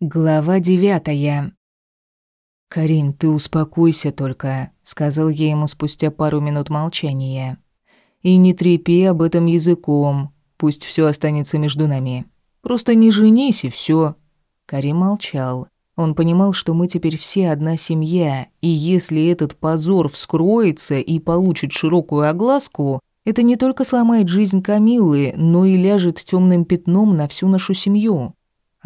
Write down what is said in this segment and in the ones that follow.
Глава девятая. «Карин, ты успокойся только», — сказал я ему спустя пару минут молчания. «И не трепи об этом языком, пусть все останется между нами. Просто не женись и все. Карим молчал. Он понимал, что мы теперь все одна семья, и если этот позор вскроется и получит широкую огласку, это не только сломает жизнь Камилы, но и ляжет темным пятном на всю нашу семью.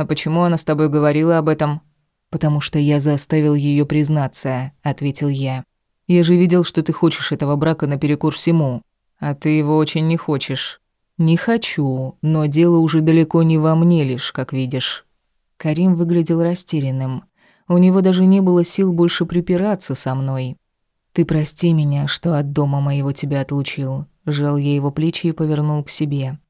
«А почему она с тобой говорила об этом?» «Потому что я заставил ее признаться», — ответил я. «Я же видел, что ты хочешь этого брака наперекор всему. А ты его очень не хочешь». «Не хочу, но дело уже далеко не во мне лишь, как видишь». Карим выглядел растерянным. У него даже не было сил больше припираться со мной. «Ты прости меня, что от дома моего тебя отлучил», — жал я его плечи и повернул к себе.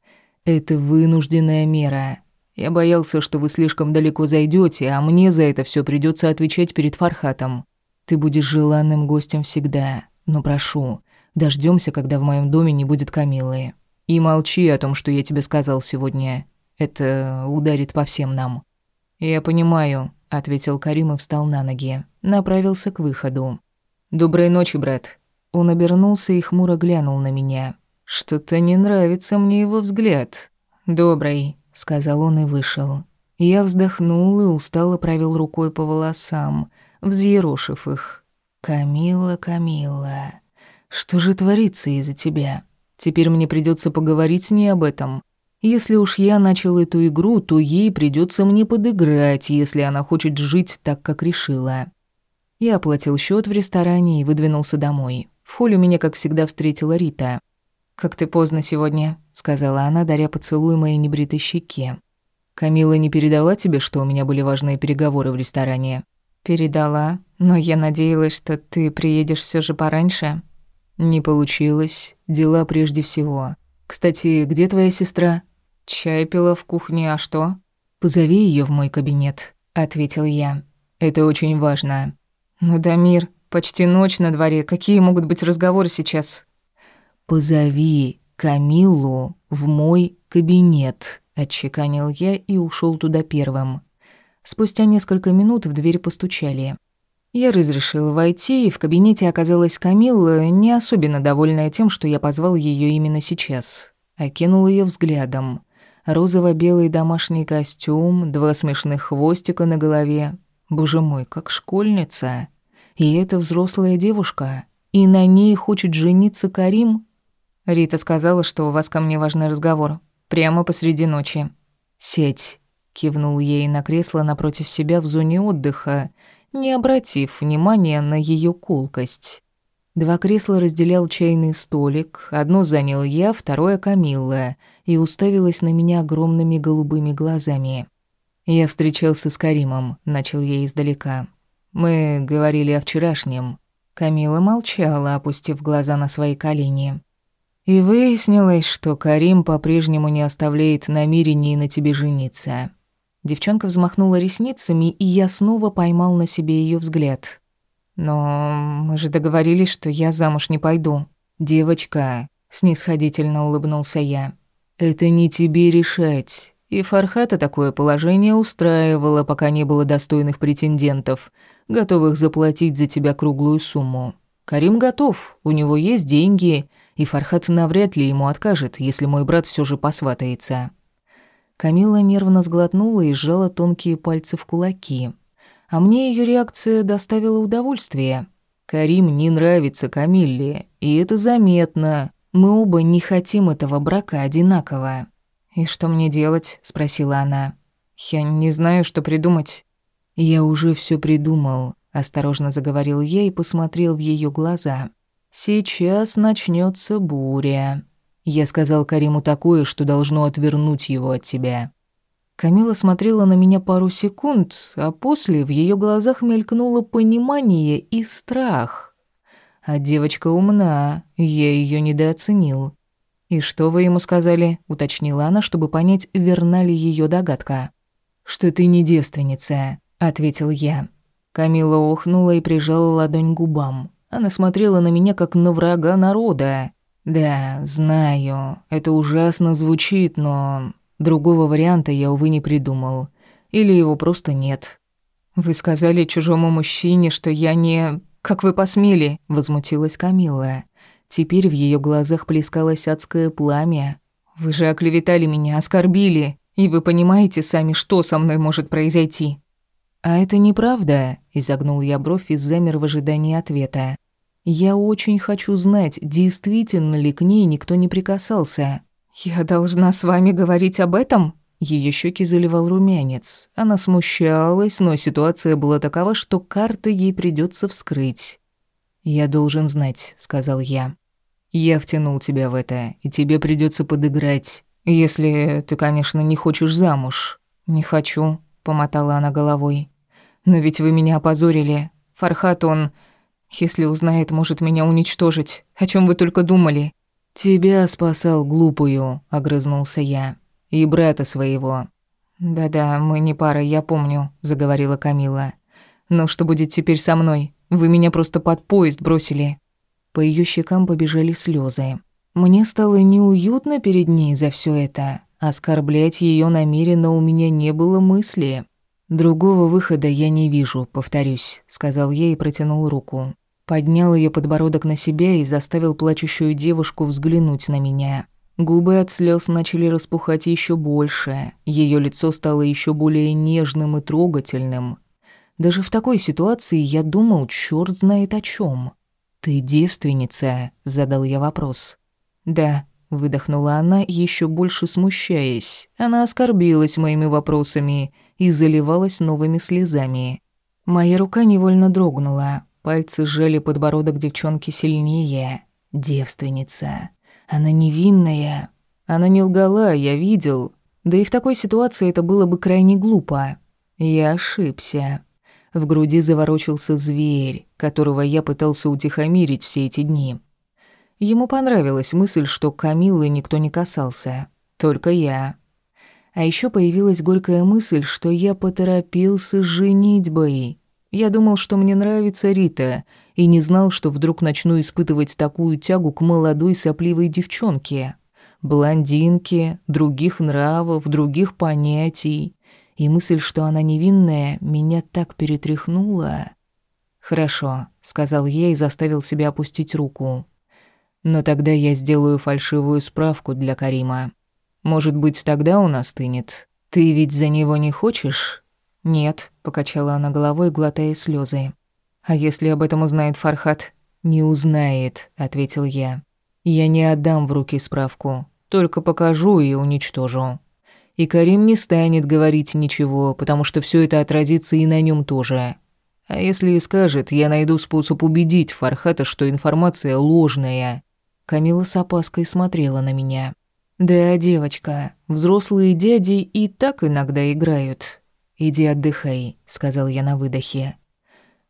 «Это вынужденная мера. Я боялся, что вы слишком далеко зайдете, а мне за это все придется отвечать перед Фархатом. Ты будешь желанным гостем всегда, но прошу, дождемся, когда в моем доме не будет Камилы. И молчи о том, что я тебе сказал сегодня. Это ударит по всем нам. Я понимаю, ответил Карим и встал на ноги, направился к выходу. Доброй ночи, брат. Он обернулся и хмуро глянул на меня. Что-то не нравится мне его взгляд. Добрый, сказал он и вышел. Я вздохнул и устало провел рукой по волосам, взъерошив их. «Камила, Камила, что же творится из-за тебя? Теперь мне придется поговорить с ней об этом. Если уж я начал эту игру, то ей придется мне подыграть, если она хочет жить так, как решила». Я оплатил счет в ресторане и выдвинулся домой. В холле меня, как всегда, встретила Рита. «Как ты поздно сегодня», — сказала она, даря поцелуй моей небритой щеке. «Камила не передала тебе, что у меня были важные переговоры в ресторане?» «Передала, но я надеялась, что ты приедешь все же пораньше». «Не получилось. Дела прежде всего. Кстати, где твоя сестра?» «Чай пила в кухне, а что?» «Позови ее в мой кабинет», — ответил я. «Это очень важно». «Ну, Дамир, почти ночь на дворе. Какие могут быть разговоры сейчас?» «Позови Камилу в мой кабинет», — отчеканил я и ушел туда первым. Спустя несколько минут в дверь постучали. Я разрешила войти, и в кабинете оказалась Камилла, не особенно довольная тем, что я позвал ее именно сейчас. Окинул ее взглядом. Розово-белый домашний костюм, два смешных хвостика на голове. Боже мой, как школьница. И эта взрослая девушка. И на ней хочет жениться Карим. Рита сказала, что у вас ко мне важный разговор. Прямо посреди ночи. Сеть. Кивнул ей на кресло напротив себя в зоне отдыха, не обратив внимания на ее колкость. Два кресла разделял чайный столик, одно занял я, второе Камилла, и уставилась на меня огромными голубыми глазами. Я встречался с Каримом, начал я издалека. Мы говорили о вчерашнем. Камила молчала, опустив глаза на свои колени. И выяснилось, что Карим по-прежнему не оставляет намерений на тебе жениться. Девчонка взмахнула ресницами, и я снова поймал на себе ее взгляд. Но мы же договорились, что я замуж не пойду. Девочка, снисходительно улыбнулся я. Это не тебе решать. И Фархата такое положение устраивало, пока не было достойных претендентов, готовых заплатить за тебя круглую сумму. Карим готов, у него есть деньги, и Фархат навряд ли ему откажет, если мой брат все же посватается. Камила нервно сглотнула и сжала тонкие пальцы в кулаки. А мне ее реакция доставила удовольствие. Карим не нравится Камилле, и это заметно. Мы оба не хотим этого брака одинаково. «И что мне делать?» — спросила она. «Я не знаю, что придумать». «Я уже все придумал», — осторожно заговорил я и посмотрел в ее глаза. «Сейчас начнется буря». Я сказал Кариму такое, что должно отвернуть его от тебя. Камила смотрела на меня пару секунд, а после в ее глазах мелькнуло понимание и страх. А девочка умна, я ее недооценил. «И что вы ему сказали?» — уточнила она, чтобы понять, верна ли ее догадка. «Что ты не девственница», — ответил я. Камила охнула и прижала ладонь к губам. Она смотрела на меня, как на врага народа. Да, знаю, это ужасно звучит, но... Другого варианта я, увы, не придумал. Или его просто нет. Вы сказали чужому мужчине, что я не... Как вы посмели? Возмутилась Камилла. Теперь в ее глазах плескалось адское пламя. Вы же оклеветали меня, оскорбили. И вы понимаете сами, что со мной может произойти. А это неправда, изогнул я бровь и замер в ожидании ответа. Я очень хочу знать, действительно ли к ней никто не прикасался. Я должна с вами говорить об этом? Ее щеки заливал румянец. Она смущалась, но ситуация была такова, что карты ей придется вскрыть. «Я должен знать», — сказал я. «Я втянул тебя в это, и тебе придется подыграть. Если ты, конечно, не хочешь замуж». «Не хочу», — помотала она головой. «Но ведь вы меня опозорили. Фархат, он, если узнает, может меня уничтожить. О чем вы только думали?» «Тебя спасал глупую», — огрызнулся я. И брата своего. Да-да, мы не пара, я помню, заговорила Камила. Но что будет теперь со мной? Вы меня просто под поезд бросили. По ее щекам побежали слезы. Мне стало неуютно перед ней за все это. Оскорблять ее намеренно у меня не было мысли. Другого выхода я не вижу, повторюсь, сказал я и протянул руку. Поднял ее подбородок на себя и заставил плачущую девушку взглянуть на меня. Губы от слез начали распухать еще больше, ее лицо стало еще более нежным и трогательным. Даже в такой ситуации я думал, черт знает о чем. «Ты девственница?» — задал я вопрос. «Да», — выдохнула она, еще больше смущаясь. Она оскорбилась моими вопросами и заливалась новыми слезами. Моя рука невольно дрогнула, пальцы сжали подбородок девчонки сильнее. «Девственница». Она невинная. Она не лгала, я видел. Да и в такой ситуации это было бы крайне глупо. Я ошибся. В груди заворочился зверь, которого я пытался утихомирить все эти дни. Ему понравилась мысль, что Камиллы никто не касался. Только я. А еще появилась горькая мысль, что я поторопился с женитьбой. Я думал, что мне нравится Рита, и не знал, что вдруг начну испытывать такую тягу к молодой сопливой девчонке. Блондинке, других нравов, других понятий. И мысль, что она невинная, меня так перетряхнула. «Хорошо», — сказал я и заставил себя опустить руку. «Но тогда я сделаю фальшивую справку для Карима. Может быть, тогда он остынет? Ты ведь за него не хочешь?» «Нет», — покачала она головой, глотая слезы. «А если об этом узнает Фархат?» «Не узнает», — ответил я. «Я не отдам в руки справку, только покажу и уничтожу. И Карим не станет говорить ничего, потому что все это отразится и на нем тоже. А если и скажет, я найду способ убедить Фархата, что информация ложная». Камила с опаской смотрела на меня. «Да, девочка, взрослые дяди и так иногда играют. «Иди отдыхай», — сказал я на выдохе.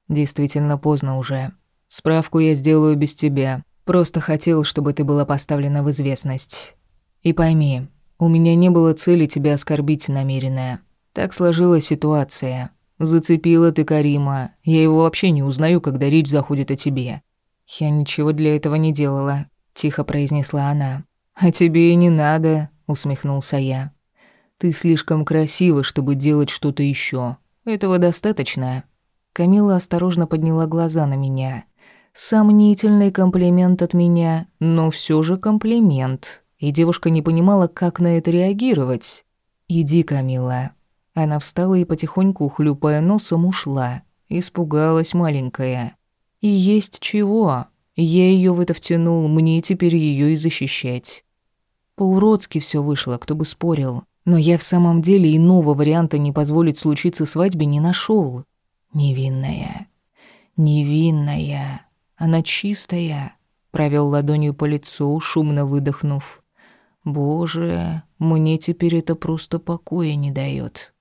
«Действительно поздно уже. Справку я сделаю без тебя. Просто хотел, чтобы ты была поставлена в известность. И пойми, у меня не было цели тебя оскорбить намеренно. Так сложилась ситуация. Зацепила ты Карима. Я его вообще не узнаю, когда речь заходит о тебе». «Я ничего для этого не делала», — тихо произнесла она. «А тебе и не надо», — усмехнулся я. Ты слишком красива, чтобы делать что-то еще. Этого достаточно. Камила осторожно подняла глаза на меня. Сомнительный комплимент от меня, но все же комплимент. И девушка не понимала, как на это реагировать. «Иди, Камила». Она встала и потихоньку, хлюпая носом, ушла. Испугалась маленькая. И есть чего. Я ее в это втянул, мне теперь ее и защищать. По-уродски все вышло, кто бы спорил. Но я в самом деле иного варианта не позволить случиться свадьбе не нашел. Невинная. Невинная. Она чистая. Провел ладонью по лицу, шумно выдохнув. Боже, мне теперь это просто покоя не дает.